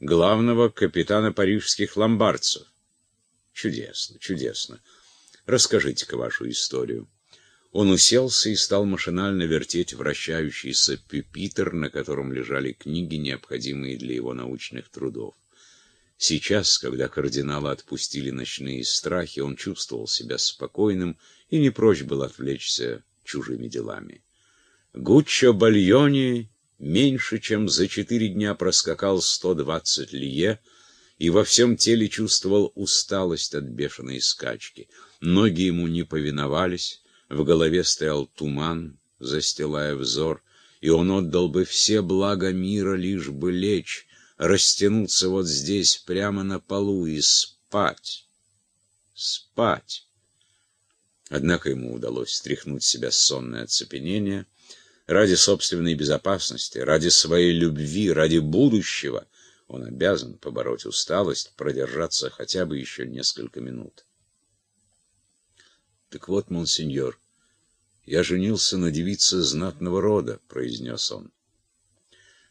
главного капитана парижских ломбардцев. Чудесно, чудесно. Расскажите-ка вашу историю. Он уселся и стал машинально вертеть вращающийся пюпитр, на котором лежали книги, необходимые для его научных трудов. Сейчас, когда кардинала отпустили ночные страхи, он чувствовал себя спокойным и не прочь был отвлечься чужими делами. Гуччо Бальони меньше чем за четыре дня проскакал 120 лие и во всем теле чувствовал усталость от бешеной скачки. Ноги ему не повиновались, в голове стоял туман, застилая взор, и он отдал бы все блага мира, лишь бы лечь, растянуться вот здесь, прямо на полу, и спать. Спать. Однако ему удалось стряхнуть себя сонное оцепенение. Ради собственной безопасности, ради своей любви, ради будущего он обязан побороть усталость, продержаться хотя бы еще несколько минут. «Так вот, монсеньор, я женился на девице знатного рода», — произнес он.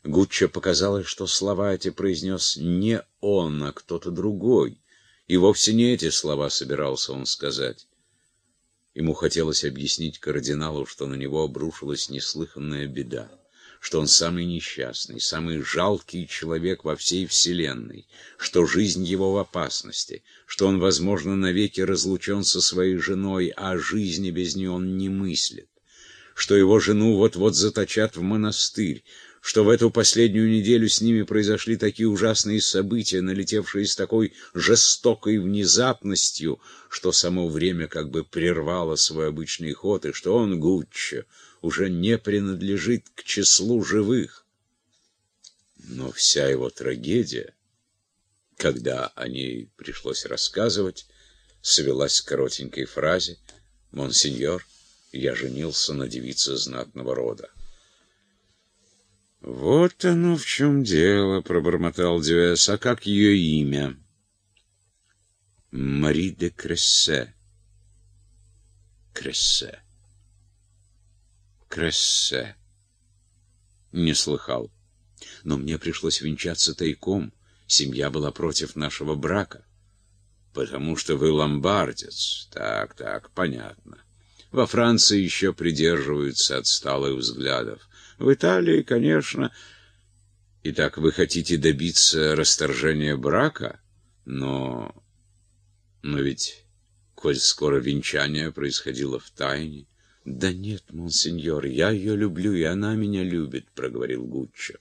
Гуччо показалось, что слова эти произнес не он, а кто-то другой, и вовсе не эти слова собирался он сказать. Ему хотелось объяснить кардиналу, что на него обрушилась неслыханная беда что он самый несчастный, самый жалкий человек во всей вселенной, что жизнь его в опасности, что он, возможно, навеки разлучен со своей женой, а жизни без нее он не мыслит, что его жену вот-вот заточат в монастырь, что в эту последнюю неделю с ними произошли такие ужасные события, налетевшие с такой жестокой внезапностью, что само время как бы прервало свой обычный ход, и что он, Гуччо, уже не принадлежит к числу живых. Но вся его трагедия, когда о ней пришлось рассказывать, свелась к коротенькой фразе «Монсеньор, я женился на девице знатного рода». «Вот оно в чем дело», — пробормотал Дюэс. «А как ее имя?» «Мари де Крессе». «Крессе». Крессе. Не слыхал. Но мне пришлось венчаться тайком. Семья была против нашего брака. Потому что вы ломбардец. Так, так, понятно. Во Франции еще придерживаются отсталых взглядов. В Италии, конечно... Итак, вы хотите добиться расторжения брака? Но... Но ведь, коль скоро венчание происходило в тайне... «Да нет, монсеньор, я ее люблю, и она меня любит», — проговорил Гуччо.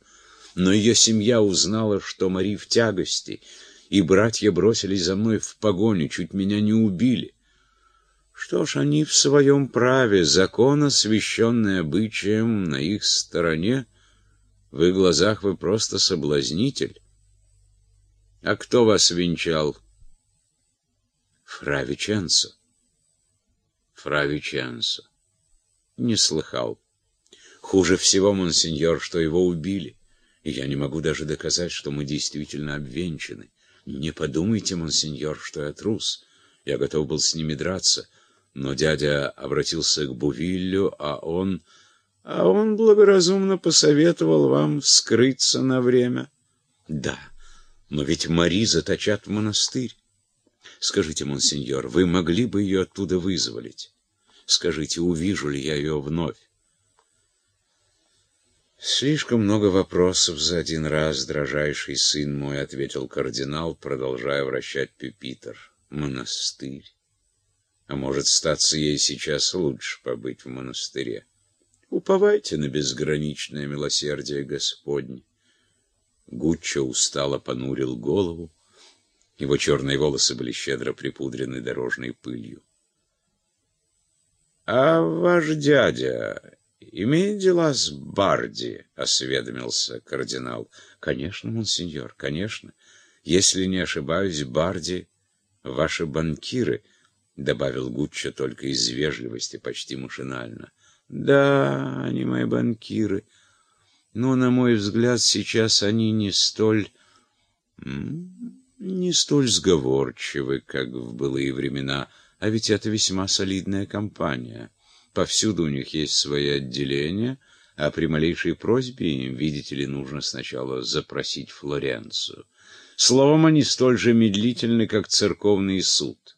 «Но ее семья узнала, что Мари в тягости, и братья бросились за мной в погоню, чуть меня не убили. Что ж, они в своем праве, закон, освященный обычаем, на их стороне. В их глазах вы просто соблазнитель. А кто вас венчал?» «Фра Веченцо». Не слыхал. Хуже всего, монсеньор, что его убили. И я не могу даже доказать, что мы действительно обвенчаны. Не подумайте, монсеньор, что я трус. Я готов был с ними драться. Но дядя обратился к Бувиллю, а он... А он благоразумно посоветовал вам скрыться на время. Да, но ведь Мари заточат в монастырь. Скажите, монсеньор, вы могли бы ее оттуда вызволить? Скажите, увижу ли я ее вновь? «Слишком много вопросов за один раз, дрожайший сын мой», — ответил кардинал, продолжая вращать пюпитр. «Монастырь. А может, статься ей сейчас лучше побыть в монастыре. Уповайте на безграничное милосердие Господне». Гуччо устало понурил голову. Его черные волосы были щедро припудрены дорожной пылью. — А ваш дядя имеет дела с Барди? — осведомился кардинал. — Конечно, монсеньор, конечно. Если не ошибаюсь, Барди — ваши банкиры, — добавил Гуччо только из вежливости, почти машинально. — Да, они мои банкиры. Но, на мой взгляд, сейчас они не столь... не столь сговорчивы, как в былые времена — а ведь это весьма солидная компания. Повсюду у них есть свои отделения, а при малейшей просьбе им, видите ли, нужно сначала запросить Флоренцию. Словом, они столь же медлительны, как церковный суд.